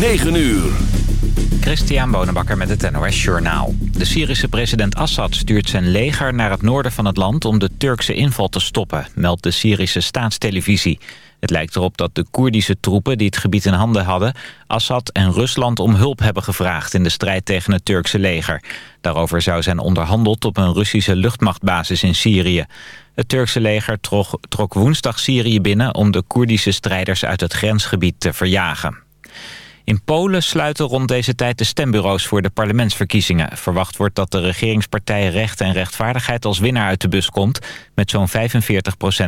9 uur. Christian Bonenbakker met het NOS Journaal. De Syrische president Assad stuurt zijn leger naar het noorden van het land... om de Turkse inval te stoppen, meldt de Syrische staatstelevisie. Het lijkt erop dat de Koerdische troepen die het gebied in handen hadden... Assad en Rusland om hulp hebben gevraagd in de strijd tegen het Turkse leger. Daarover zou zijn onderhandeld op een Russische luchtmachtbasis in Syrië. Het Turkse leger trok, trok woensdag Syrië binnen... om de Koerdische strijders uit het grensgebied te verjagen. In Polen sluiten rond deze tijd de stembureaus voor de parlementsverkiezingen. Verwacht wordt dat de regeringspartij Recht en Rechtvaardigheid als winnaar uit de bus komt... met zo'n 45%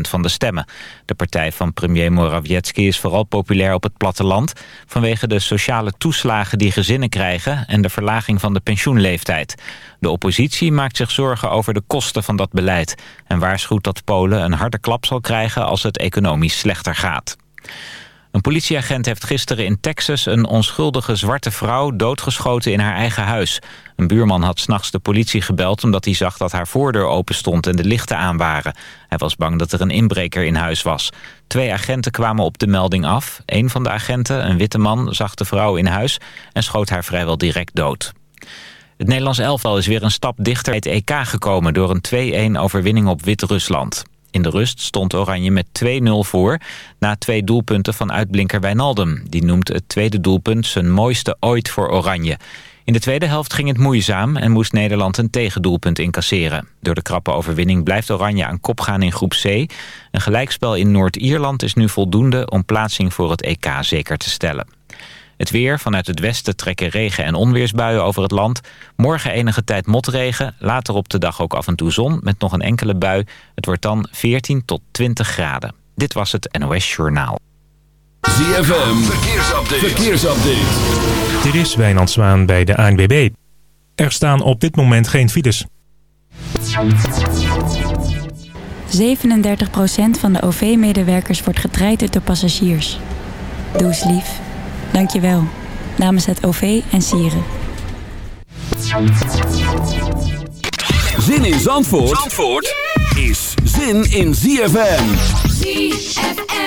van de stemmen. De partij van premier Morawiecki is vooral populair op het platteland... vanwege de sociale toeslagen die gezinnen krijgen... en de verlaging van de pensioenleeftijd. De oppositie maakt zich zorgen over de kosten van dat beleid... en waarschuwt dat Polen een harde klap zal krijgen als het economisch slechter gaat. Een politieagent heeft gisteren in Texas een onschuldige zwarte vrouw doodgeschoten in haar eigen huis. Een buurman had s'nachts de politie gebeld omdat hij zag dat haar voordeur open stond en de lichten aan waren. Hij was bang dat er een inbreker in huis was. Twee agenten kwamen op de melding af. Een van de agenten, een witte man, zag de vrouw in huis en schoot haar vrijwel direct dood. Het Nederlands elftal is weer een stap dichter bij het EK gekomen... door een 2-1 overwinning op Wit-Rusland. In de rust stond Oranje met 2-0 voor... na twee doelpunten van uitblinker Wijnaldum. Die noemt het tweede doelpunt zijn mooiste ooit voor Oranje. In de tweede helft ging het moeizaam en moest Nederland een tegendoelpunt incasseren. Door de krappe overwinning blijft Oranje aan kop gaan in groep C. Een gelijkspel in Noord-Ierland is nu voldoende om plaatsing voor het EK zeker te stellen. Het weer. Vanuit het westen trekken regen- en onweersbuien over het land. Morgen enige tijd motregen. Later op de dag ook af en toe zon met nog een enkele bui. Het wordt dan 14 tot 20 graden. Dit was het NOS Journaal. ZFM. Verkeersupdate. Verkeersupdate. Dit is Wijnand Zwaan bij de ANWB. Er staan op dit moment geen files. 37% van de OV-medewerkers wordt getraind door passagiers. Doe eens lief. Dankjewel. Namens het OV en Sieren. Zin in Zandvoort, Zandvoort is zin in ZFM. ZFM.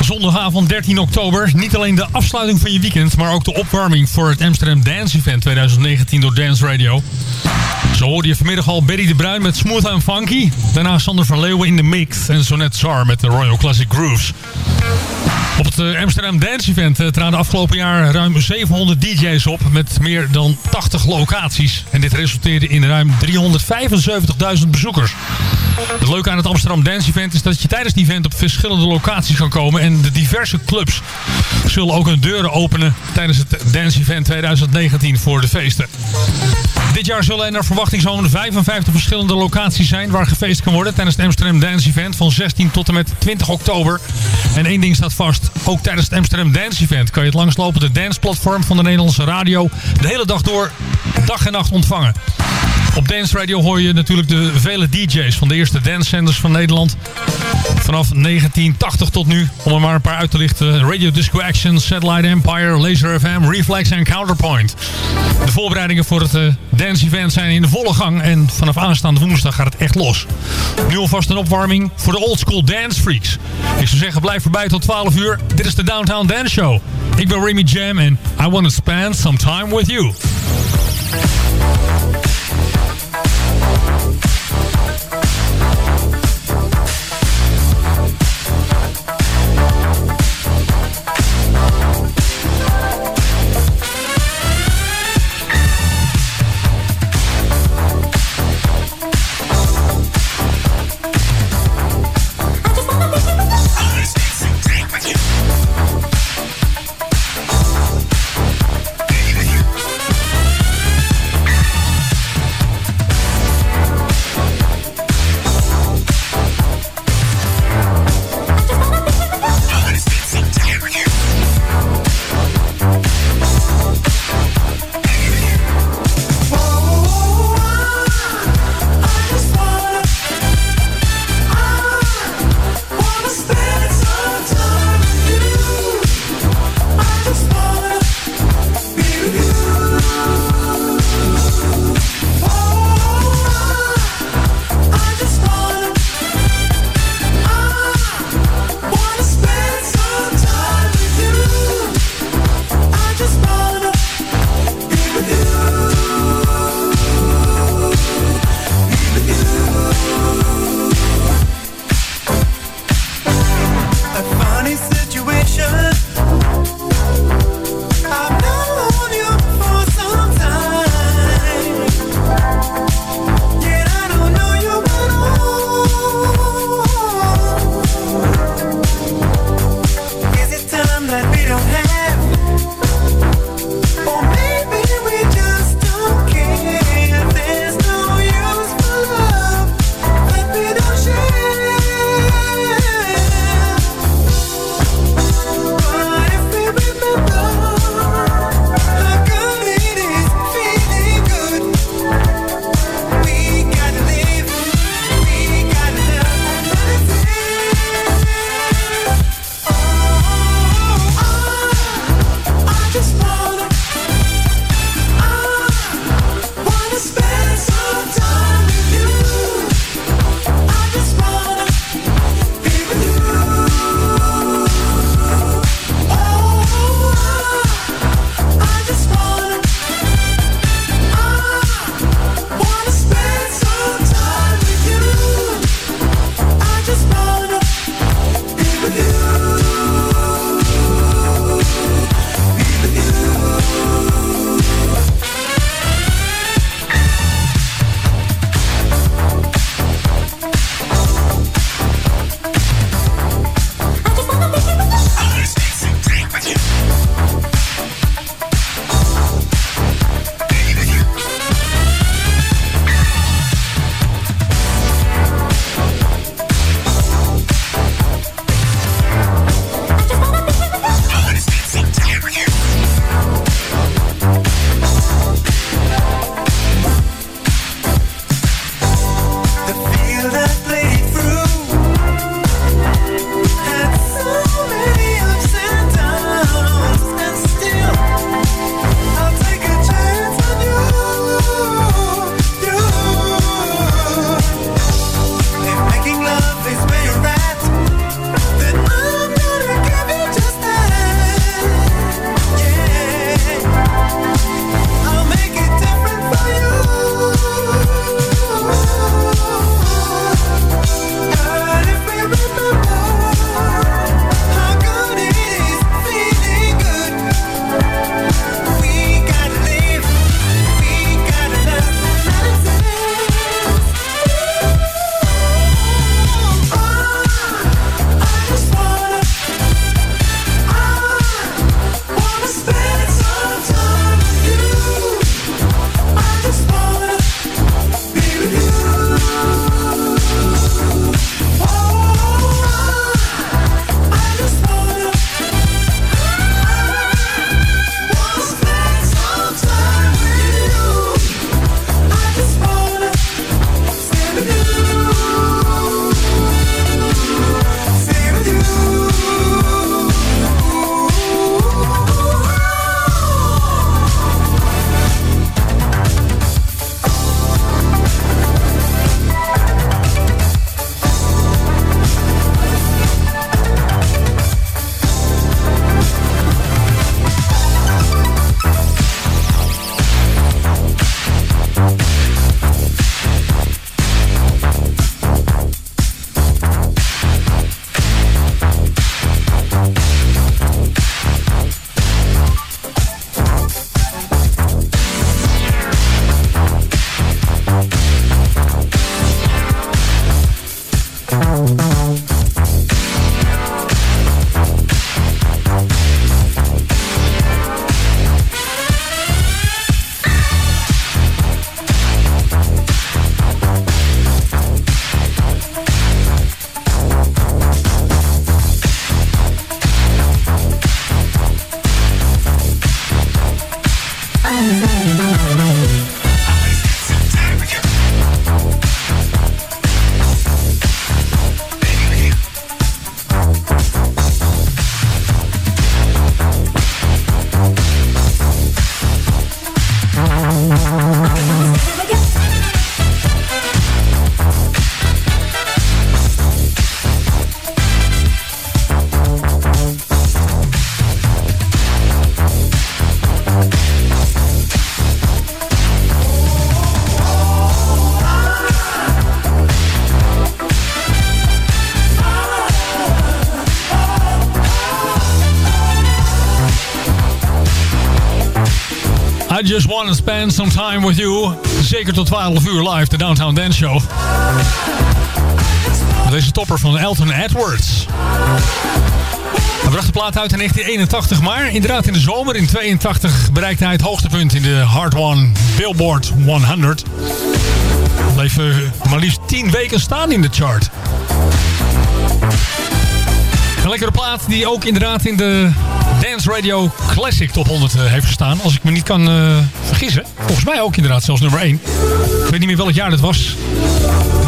Zondagavond 13 oktober. Niet alleen de afsluiting van je weekend, maar ook de opwarming voor het Amsterdam Dance Event 2019 door Dance Radio. Zo hoorde je vanmiddag al Betty de Bruin met Smooth and Funky. Daarna Sander van Leeuwen in de mix en zo net Zar met de Royal Classic Grooves. Op het eh, Amsterdam Dance Event eh, traden afgelopen jaar ruim 700 DJ's op met meer dan 80 locaties. En dit resulteerde in ruim 375.000 bezoekers. Het leuke aan het Amsterdam Dance Event is dat je tijdens het event op verschillende locaties kan komen. En de diverse clubs zullen ook hun deuren openen tijdens het Dance Event 2019 voor de feesten. Dit jaar zullen er naar verwachting zo'n 55 verschillende locaties zijn waar gefeest kan worden tijdens het Amsterdam Dance Event van 16 tot en met 20 oktober. En één ding staat vast, ook tijdens het Amsterdam Dance Event kan je het langslopende danceplatform van de Nederlandse radio de hele dag door dag en nacht ontvangen. Op Dance Radio hoor je natuurlijk de vele DJ's van de eerste dancezenders van Nederland. Vanaf 1980 tot nu, om er maar een paar uit te lichten. Radio Disco Action, Satellite Empire, Laser FM, Reflex en Counterpoint. De voorbereidingen voor het uh, dance event zijn in de volle gang. En vanaf aanstaande woensdag gaat het echt los. Nu alvast een opwarming voor de oldschool dance freaks. Ik zou zeggen, blijf erbij tot 12 uur. Dit is de Downtown Dance Show. Ik ben Remy Jam en I want to spend some time with you. Spend some time with you. Zeker tot 12 uur live, de Downtown Dance Show. Deze topper van Elton Edwards. Hij bracht de plaat uit in 1981, maar inderdaad in de zomer in 82 bereikte hij het hoogtepunt in de Hard One Billboard 100. Bleef uh, maar liefst 10 weken staan in de chart. Een lekkere plaat die ook inderdaad in de Dance Radio Classic Top 100 uh, heeft gestaan. Als ik me niet kan uh, vergissen. Volgens mij ook inderdaad zelfs nummer 1. Ik weet niet meer welk jaar dat was.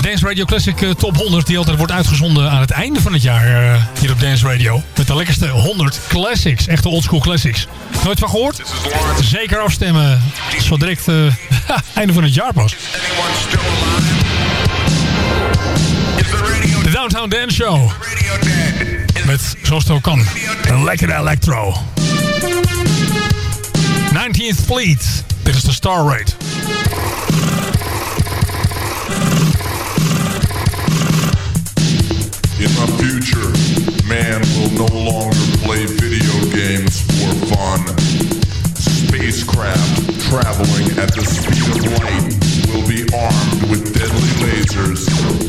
Dance Radio Classic uh, Top 100 die altijd wordt uitgezonden aan het einde van het jaar hier op Dance Radio. Met de lekkerste 100 classics. Echte oldschool classics. Nooit van gehoord? Zeker afstemmen. Zo direct einde van het jaar pas. De Downtown Dance Show. Met, zoals het ook kan, een lekkere electro. 19th Fleet. Dit is de Star Rate. In the future, man will no longer play video games for fun. Spacecraft traveling at the speed of light will be armed with deadly lasers,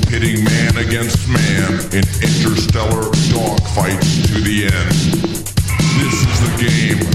pitting man against man in interstellar dogfights to the end. This is the game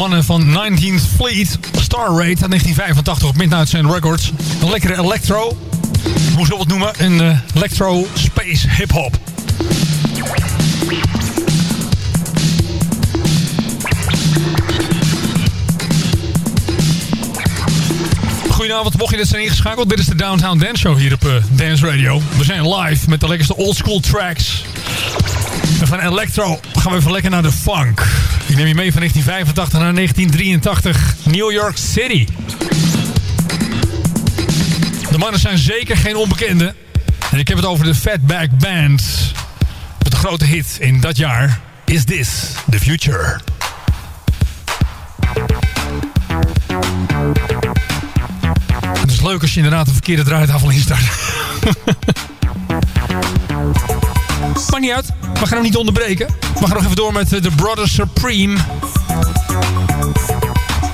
mannen van 19th Fleet. Star Raid uit 1985 op Midnight Sun Records. Een lekkere electro. Hoe zullen we noemen? Een uh, electro space hip hop. Goedenavond, mocht je net zijn ingeschakeld. Dit is de Downtown Dance Show hier op uh, Dance Radio. We zijn live met de lekkerste oldschool tracks. En van electro gaan we even lekker naar de funk. Ik neem je mee van 1985 naar 1983. New York City. De mannen zijn zeker geen onbekende. En ik heb het over de Fatback Band. Met de grote hit in dat jaar. Is This The Future? Het is leuk als je inderdaad een verkeerde draaitafel instart. Maakt niet uit. We gaan hem niet onderbreken. We gaan nog even door met The Brothers Supreme.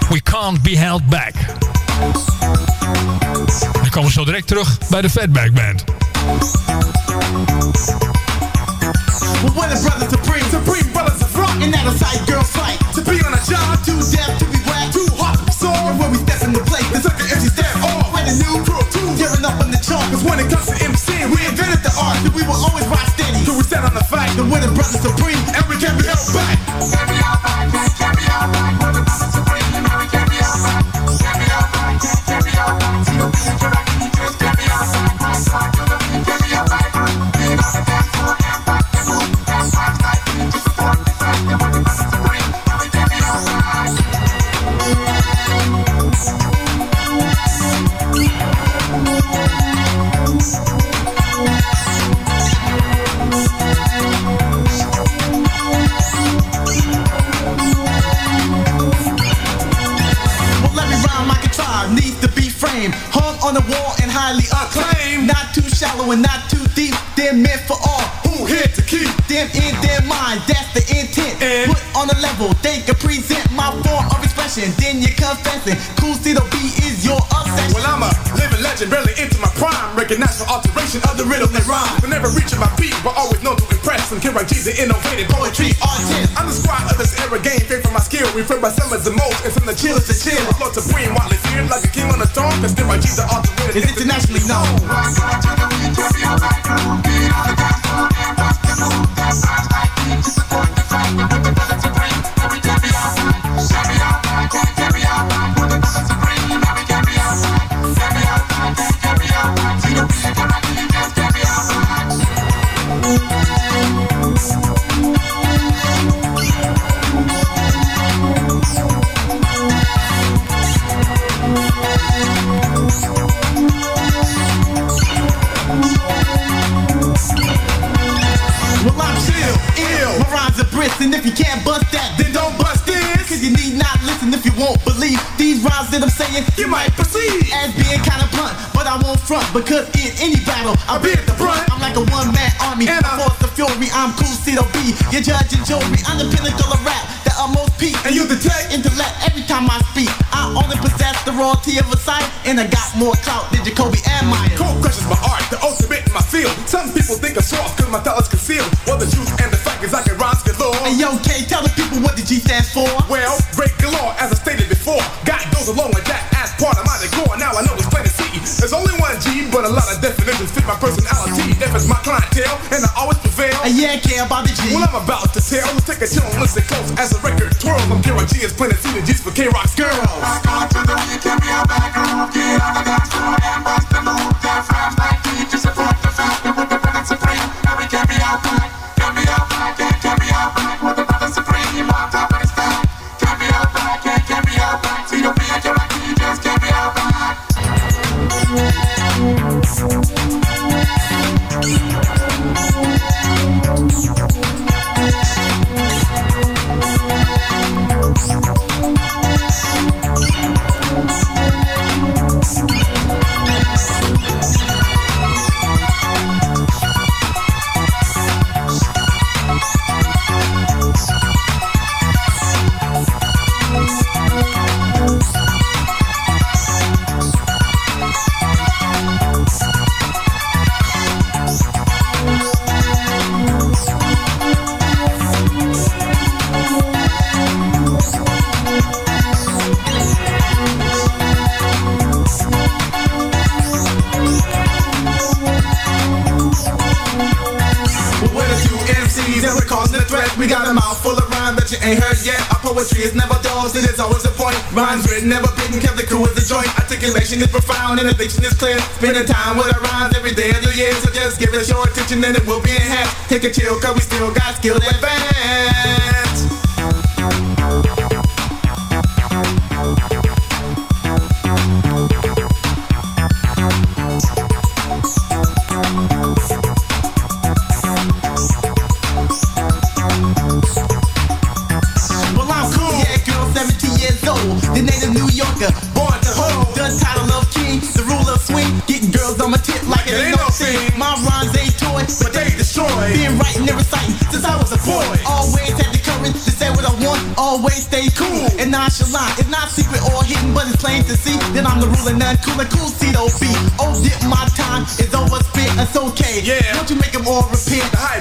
We can't be held back. Dan komen we zo direct terug bij de Fatback Band. When the brothers supreme, supreme brothers are front, and of sight, girls fight. To be on a job, too deaf to be whacked, too hot sore. When we step in the place, the sucker empty step off. When the new crew, tearing up in the chalk. Cause when it comes to MCing, we invented the art, and we will always rock on the fight, the winning brothers supreme, and we can't be held back. Not too deep. They're meant for all who here to keep them in their mind. That's the intent. Put on a level they can present my form of expression. Then you're confessing. Cool C the B is your obsession. Well, I'm a living legend, barely into my prime. Recognized for alteration of the riddle and rhyme. But never reaching my peak, but always known to impress. And Kira G, the innovative poetry artist. I'm the squad of this era, gain fame from my skill. Referred by some as the most, and from the chillest to chill. Flow supreme, widely feared like a king on a throne. Cause Kira G, the alternative, It's internationally known. Just feel like be all the time. You might perceive as being kind of blunt, but I won't front because in any battle, I'll be at the front. I'm like a one man army, and I force the fury. I'm cool, C B. Your judge and jury. I'm the pinnacle of rap, the utmost peak. And you detect intellect every time I speak. I only possess the royalty of a sight, and I got more clout than Jacoby and Meyer. Cold crushes my art, the ultimate in my field. Some people think I'm soft cause my thoughts concealed. Well, the truth and the fact is I can rhymes galore. Hey, yo, K, tell the people what the G stands for. My personality. F is my clientele, and I always prevail. Hey, yeah, care about the G. Well, I'm about to tell. Let's take a chill and listen close as the record twirls. I'm Kira G is playing the C, the G's for K Rock's girls. we're and it will be in half. Take a chill, cause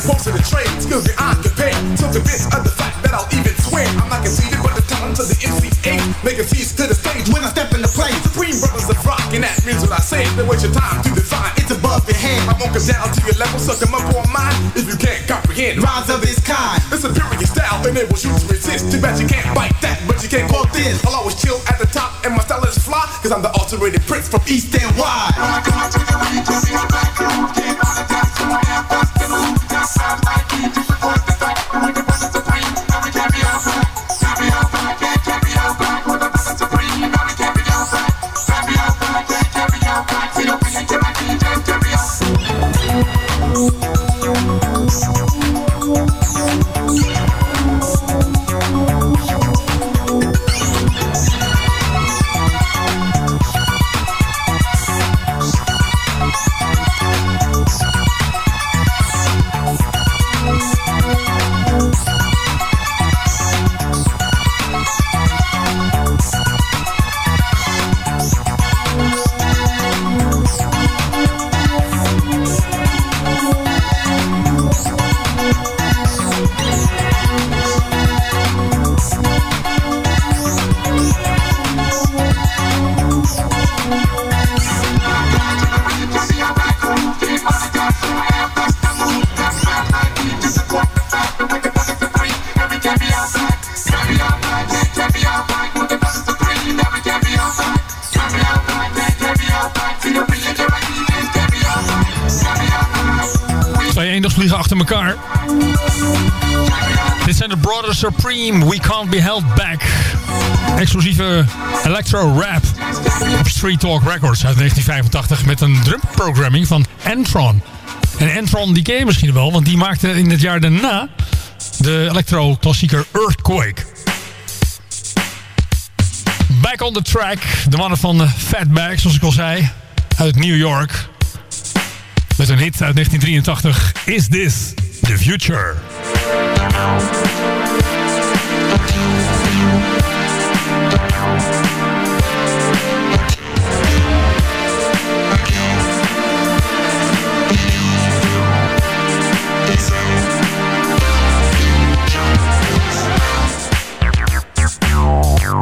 repent. The high post of the trade, skills beyond compare. So convinced of the fact that I'll even swear. I'm not conceited, but the talent of the MC8. Make a cease to the stage when I step in the place. Supreme brothers of rock, and that means what I say. Don't waste your time to define. It's above your head. I won't come down to your level, so come up on mine. If you can't comprehend rhymes of its kind. The superior style enables you to resist. Too bad you can't bite that, but you can't quote this. I'll always chill at the top, and my style is fly. Cause I'm the alterated prince from East and Wide. Supreme, We Can't Be Held Back. Exclusieve electro-rap op Street Talk Records uit 1985 met een drumprogramming van Entron. En Entron die ken je misschien wel, want die maakte in het jaar daarna de electro-klassieker Earthquake. Back on the track, de mannen van eh, Fatback, zoals ik al zei, uit New York. Met een hit uit 1983, Is This the Future? We